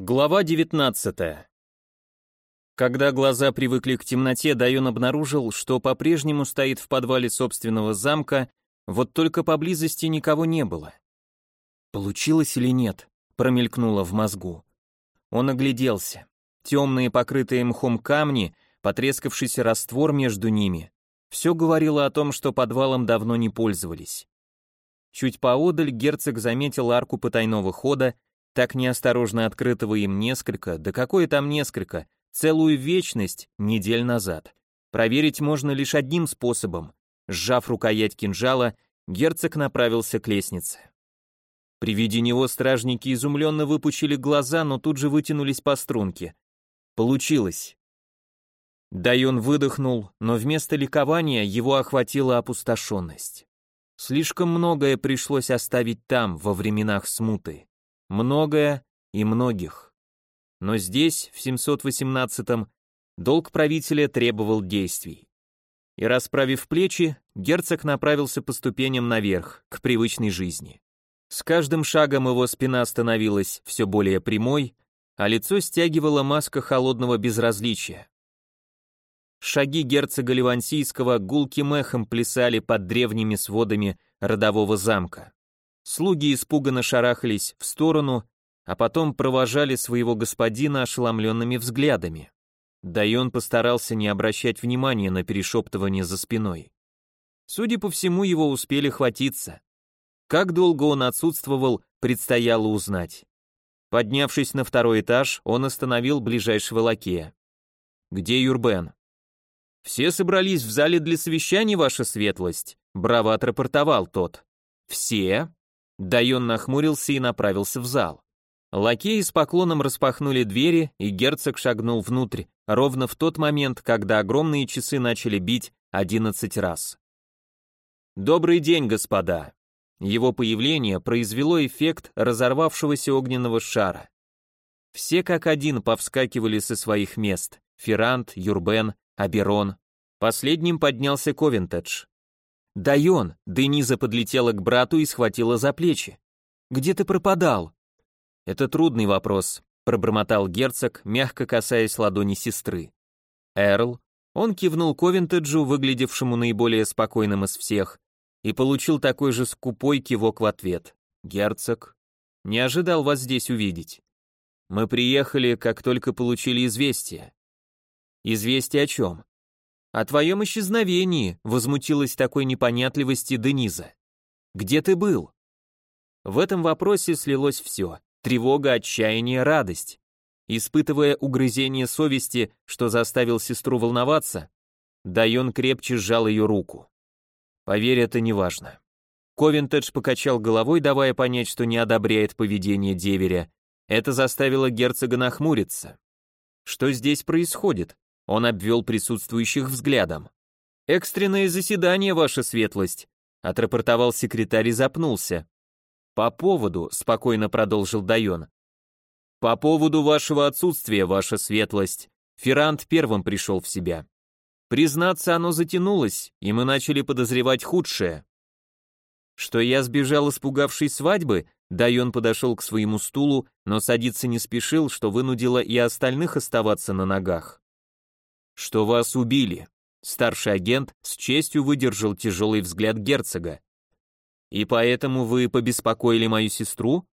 Глава 19. Когда глаза привыкли к темноте, Дайон обнаружил, что по-прежнему стоит в подвале собственного замка, вот только поблизости никого не было. Получилось или нет, промелькнуло в мозгу. Он огляделся. Темные, покрытые мхом камни, потрескавшийся раствор между ними. Все говорило о том, что подвалом давно не пользовались. Чуть поодаль герцог заметил арку потайного хода, так неосторожно открытого им несколько, да какое там несколько, целую вечность недель назад. Проверить можно лишь одним способом. Сжав рукоять кинжала, герцог направился к лестнице. При виде него стражники изумленно выпучили глаза, но тут же вытянулись по струнке. Получилось. Дайон выдохнул, но вместо ликования его охватила опустошенность. Слишком многое пришлось оставить там, во временах смуты многое и многих. Но здесь, в 718-м, долг правителя требовал действий. И расправив плечи, герцог направился по ступеням наверх, к привычной жизни. С каждым шагом его спина становилась все более прямой, а лицо стягивала маска холодного безразличия. Шаги герцога Ливансийского гулким эхом плясали под древними сводами родового замка. Слуги испуганно шарахались в сторону, а потом провожали своего господина ошеломленными взглядами. Да и он постарался не обращать внимания на перешептывание за спиной. Судя по всему, его успели хватиться. Как долго он отсутствовал, предстояло узнать. Поднявшись на второй этаж, он остановил ближайшего лакея. «Где Юрбен?» «Все собрались в зале для совещаний, ваша светлость», — браво отрапортовал тот. «Все?» Дайон нахмурился и направился в зал. Лакеи с поклоном распахнули двери, и герцог шагнул внутрь, ровно в тот момент, когда огромные часы начали бить одиннадцать раз. «Добрый день, господа!» Его появление произвело эффект разорвавшегося огненного шара. Все как один повскакивали со своих мест. Ферант, Юрбен, Аберон. Последним поднялся Ковентедж. «Дайон!» Дениза подлетела к брату и схватила за плечи. «Где ты пропадал?» «Это трудный вопрос», — пробормотал герцог, мягко касаясь ладони сестры. «Эрл?» Он кивнул Ковентеджу, выглядевшему наиболее спокойным из всех, и получил такой же скупой кивок в ответ. «Герцог?» «Не ожидал вас здесь увидеть. Мы приехали, как только получили известие». «Известие о чем?» «О твоем исчезновении», — возмутилась такой непонятливости Дениза. «Где ты был?» В этом вопросе слилось все — тревога, отчаяние, радость. Испытывая угрызение совести, что заставил сестру волноваться, Дайон крепче сжал ее руку. «Поверь, это не важно». Ковентедж покачал головой, давая понять, что не одобряет поведение деверя. Это заставило герцога нахмуриться. «Что здесь происходит?» Он обвел присутствующих взглядом. «Экстренное заседание, ваша светлость», — отрапортовал секретарь и запнулся. «По поводу», — спокойно продолжил Дайон. «По поводу вашего отсутствия, ваша светлость, Феррант первым пришел в себя. Признаться, оно затянулось, и мы начали подозревать худшее. Что я сбежал, испугавшись свадьбы, Дайон подошел к своему стулу, но садиться не спешил, что вынудило и остальных оставаться на ногах что вас убили. Старший агент с честью выдержал тяжелый взгляд герцога. И поэтому вы побеспокоили мою сестру?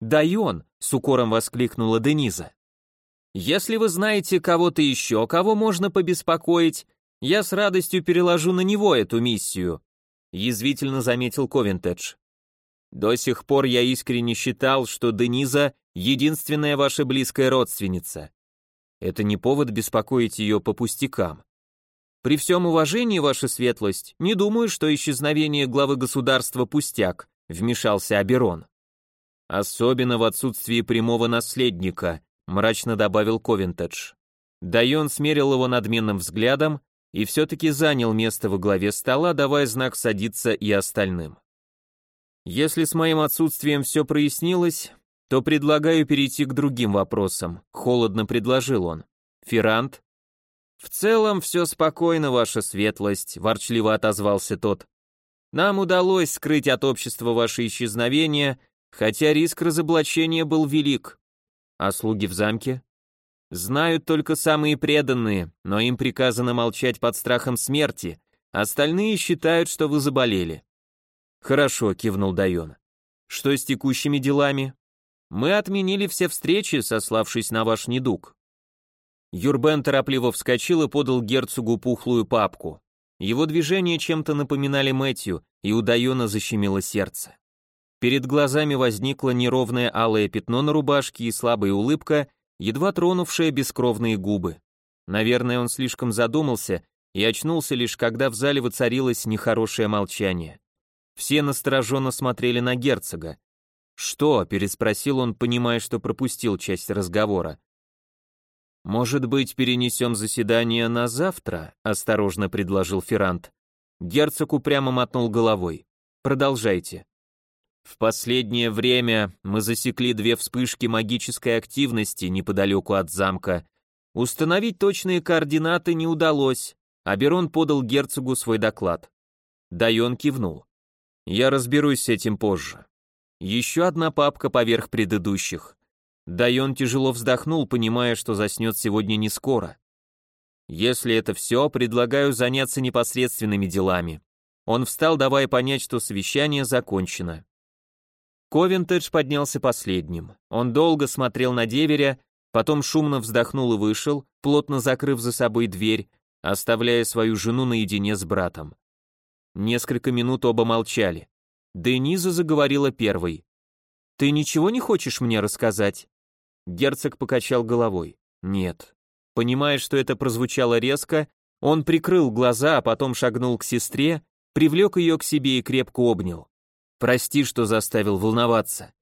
Да и он, с укором воскликнула Дениза. Если вы знаете кого-то еще, кого можно побеспокоить, я с радостью переложу на него эту миссию, язвительно заметил Ковентедж. До сих пор я искренне считал, что Дениза единственная ваша близкая родственница. Это не повод беспокоить ее по пустякам. При всем уважении, ваша светлость, не думаю, что исчезновение главы государства пустяк, вмешался Аберон. Особенно в отсутствии прямого наследника, мрачно добавил Ковентедж. Дайон смерил его надменным взглядом и все-таки занял место во главе стола, давая знак садиться и остальным. Если с моим отсутствием все прояснилось, то предлагаю перейти к другим вопросам», — холодно предложил он. «Ферант?» «В целом все спокойно, ваша светлость», — ворчливо отозвался тот. «Нам удалось скрыть от общества ваше исчезновение, хотя риск разоблачения был велик. А слуги в замке? Знают только самые преданные, но им приказано молчать под страхом смерти, остальные считают, что вы заболели. Хорошо, кивнул Дайон. Что с текущими делами? Мы отменили все встречи, сославшись на ваш недуг. Юрбен торопливо вскочил и подал герцогу пухлую папку. Его движения чем-то напоминали Мэтью, и у Дайона защемило сердце. Перед глазами возникло неровное алое пятно на рубашке и слабая улыбка, едва тронувшая бескровные губы. Наверное, он слишком задумался и очнулся лишь когда в зале воцарилось нехорошее молчание. Все настороженно смотрели на герцога. «Что?» — переспросил он, понимая, что пропустил часть разговора. «Может быть, перенесем заседание на завтра?» — осторожно предложил Феррант. Герцог упрямо мотнул головой. «Продолжайте». В последнее время мы засекли две вспышки магической активности неподалеку от замка. Установить точные координаты не удалось, а Берон подал герцогу свой доклад. Дайон кивнул. Я разберусь с этим позже. Еще одна папка поверх предыдущих. Дайон тяжело вздохнул, понимая, что заснет сегодня не скоро. Если это все, предлагаю заняться непосредственными делами. Он встал, давая понять, что совещание закончено. Ковентедж поднялся последним. Он долго смотрел на деверя, потом шумно вздохнул и вышел, плотно закрыв за собой дверь, оставляя свою жену наедине с братом. Несколько минут оба молчали. Дениза заговорила первой. «Ты ничего не хочешь мне рассказать?» Герцог покачал головой. «Нет». Понимая, что это прозвучало резко, он прикрыл глаза, а потом шагнул к сестре, привлек ее к себе и крепко обнял. Прости, что заставил волноваться.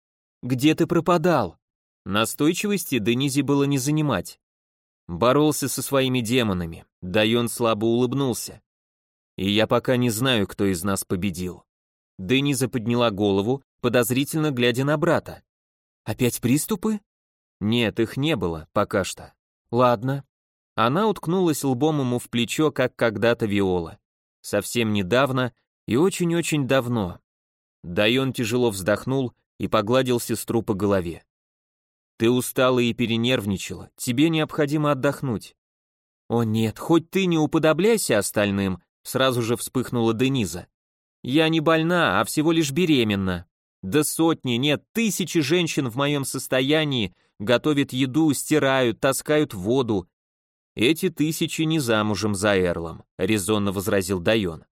Где ты пропадал? Настойчивости Денизи было не занимать. Боролся со своими демонами. Дайон слабо улыбнулся. И я пока не знаю, кто из нас победил. Дениза подняла голову, подозрительно глядя на брата. Опять приступы? Нет, их не было, пока что. Ладно. Она уткнулась лбом ему в плечо, как когда-то Виола. Совсем недавно и очень-очень давно, Дайон тяжело вздохнул и погладил сестру по голове. «Ты устала и перенервничала, тебе необходимо отдохнуть». «О нет, хоть ты не уподобляйся остальным», сразу же вспыхнула Дениза. «Я не больна, а всего лишь беременна. Да сотни, нет, тысячи женщин в моем состоянии готовят еду, стирают, таскают воду. Эти тысячи не замужем за Эрлом», резонно возразил Дайон.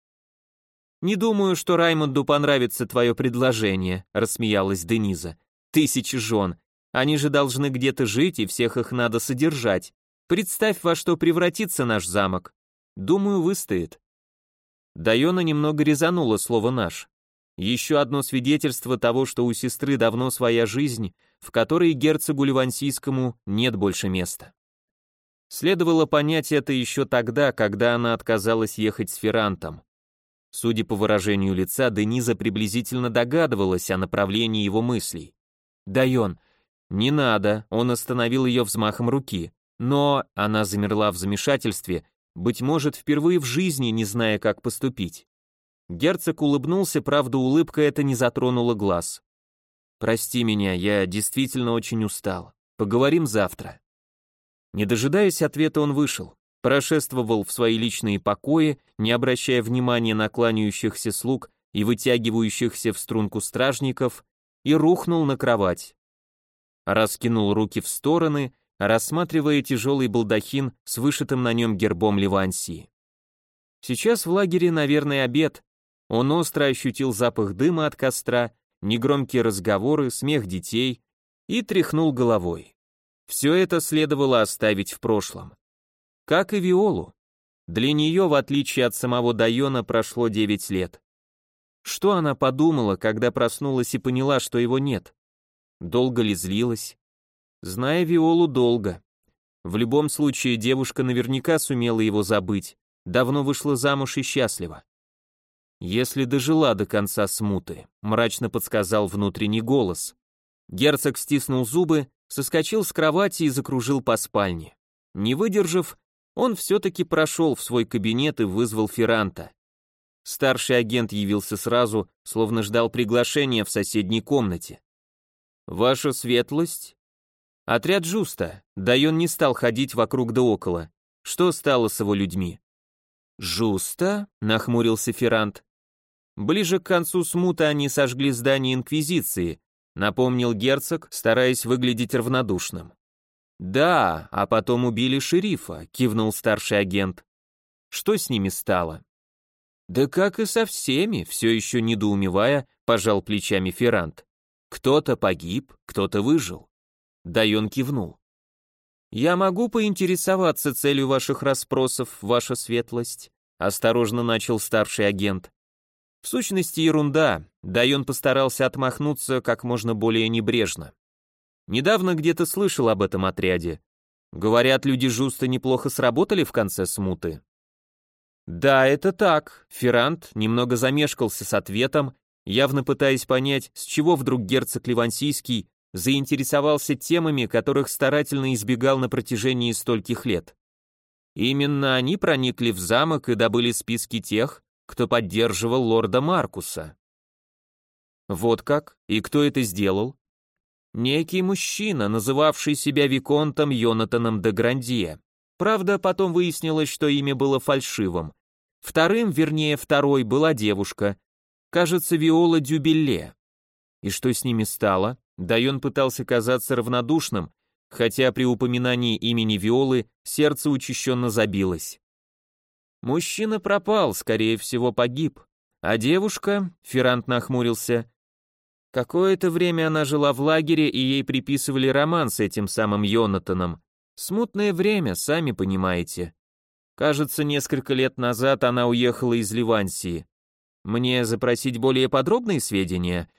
«Не думаю, что Раймонду понравится твое предложение», — рассмеялась Дениза. «Тысячи жен. Они же должны где-то жить, и всех их надо содержать. Представь, во что превратится наш замок. Думаю, выстоит». Дайона немного резануло слово «наш». Еще одно свидетельство того, что у сестры давно своя жизнь, в которой герцогу Ливансийскому нет больше места. Следовало понять это еще тогда, когда она отказалась ехать с Феррантом. Судя по выражению лица, Дениза приблизительно догадывалась о направлении его мыслей. «Дайон, не надо», он остановил ее взмахом руки. Но она замерла в замешательстве, быть может, впервые в жизни не зная, как поступить. Герцог улыбнулся, правда, улыбка эта не затронула глаз. «Прости меня, я действительно очень устал. Поговорим завтра». Не дожидаясь ответа, он вышел прошествовал в свои личные покои, не обращая внимания на кланяющихся слуг и вытягивающихся в струнку стражников, и рухнул на кровать. Раскинул руки в стороны, рассматривая тяжелый балдахин с вышитым на нем гербом Ливансии. Сейчас в лагере, наверное, обед. Он остро ощутил запах дыма от костра, негромкие разговоры, смех детей и тряхнул головой. Все это следовало оставить в прошлом как и Виолу. Для нее, в отличие от самого Дайона, прошло 9 лет. Что она подумала, когда проснулась и поняла, что его нет? Долго ли злилась? Зная Виолу долго. В любом случае, девушка наверняка сумела его забыть, давно вышла замуж и счастлива. Если дожила до конца смуты, мрачно подсказал внутренний голос. Герцог стиснул зубы, соскочил с кровати и закружил по спальне. Не выдержав, он все-таки прошел в свой кабинет и вызвал Ферранта. Старший агент явился сразу, словно ждал приглашения в соседней комнате. «Ваша светлость?» Отряд Жуста. Дайон не стал ходить вокруг да около. Что стало с его людьми? Жуста? Нахмурился Феррант. Ближе к концу смуты они сожгли здание Инквизиции, напомнил герцог, стараясь выглядеть равнодушным. Да, а потом убили шерифа, кивнул старший агент. Что с ними стало? Да как и со всеми, все еще недоумевая, пожал плечами Феррант. Кто-то погиб, кто-то выжил. Дайон кивнул. «Я могу поинтересоваться целью ваших расспросов, ваша светлость?» Осторожно начал старший агент. В сущности, ерунда. Дайон постарался отмахнуться как можно более небрежно. Недавно где-то слышал об этом отряде. Говорят, люди Жуста неплохо сработали в конце смуты. Да, это так. Феррант немного замешкался с ответом, явно пытаясь понять, с чего вдруг герцог Ливансийский заинтересовался темами, которых старательно избегал на протяжении стольких лет. Именно они проникли в замок и добыли списки тех, кто поддерживал лорда Маркуса. Вот как? И кто это сделал? Некий мужчина, называвший себя Виконтом Йонатаном де Грандье. Правда, потом выяснилось, что имя было фальшивым. Вторым, вернее, второй была девушка, кажется, Виола Дюбелле. И что с ними стало? Дайон пытался казаться равнодушным, хотя при упоминании имени Виолы сердце учащенно забилось. Мужчина пропал, скорее всего, погиб. А девушка, Феррант нахмурился, какое-то время она жила в лагере, и ей приписывали роман с этим самым Йонатаном. Смутное время, сами понимаете. Кажется, несколько лет назад она уехала из Ливансии. Мне запросить более подробные сведения?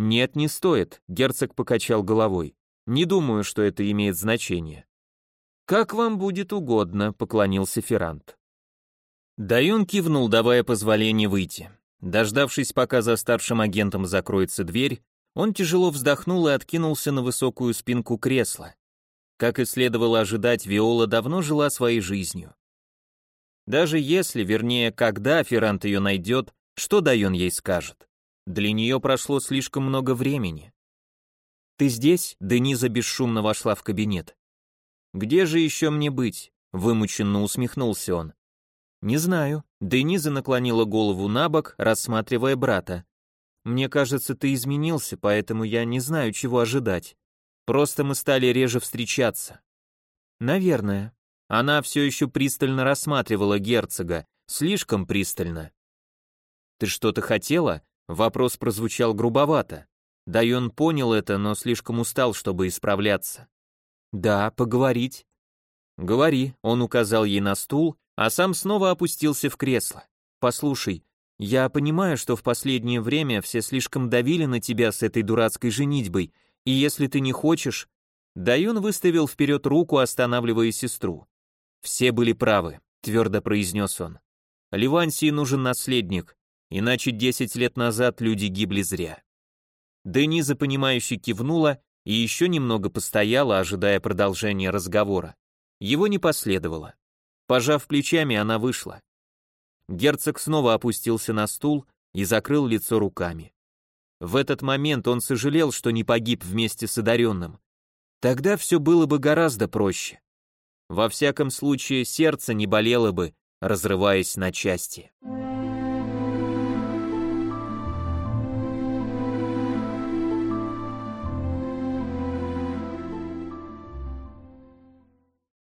Нет, не стоит, герцог покачал головой. Не думаю, что это имеет значение. Как вам будет угодно, поклонился Феррант. Даюн кивнул, давая позволение выйти. Дождавшись, пока за старшим агентом закроется дверь, он тяжело вздохнул и откинулся на высокую спинку кресла. Как и следовало ожидать, Виола давно жила своей жизнью. Даже если, вернее, когда Феррант ее найдет, что Дайон ей скажет? Для нее прошло слишком много времени. «Ты здесь?» — Дениза бесшумно вошла в кабинет. «Где же еще мне быть?» — вымученно усмехнулся он. «Не знаю». Дениза наклонила голову на бок, рассматривая брата. «Мне кажется, ты изменился, поэтому я не знаю, чего ожидать. Просто мы стали реже встречаться». «Наверное». Она все еще пристально рассматривала герцога, слишком пристально. «Ты что-то хотела?» Вопрос прозвучал грубовато. Дайон понял это, но слишком устал, чтобы исправляться. «Да, поговорить». «Говори», — он указал ей на стул, а сам снова опустился в кресло. «Послушай, я понимаю, что в последнее время все слишком давили на тебя с этой дурацкой женитьбой, и если ты не хочешь...» Дайон выставил вперед руку, останавливая сестру. «Все были правы», — твердо произнес он. «Ливансии нужен наследник, иначе десять лет назад люди гибли зря». Дениза, понимающе кивнула и еще немного постояла, ожидая продолжения разговора. Его не последовало. Пожав плечами, она вышла. Герцог снова опустился на стул и закрыл лицо руками. В этот момент он сожалел, что не погиб вместе с одаренным. Тогда все было бы гораздо проще. Во всяком случае, сердце не болело бы, разрываясь на части.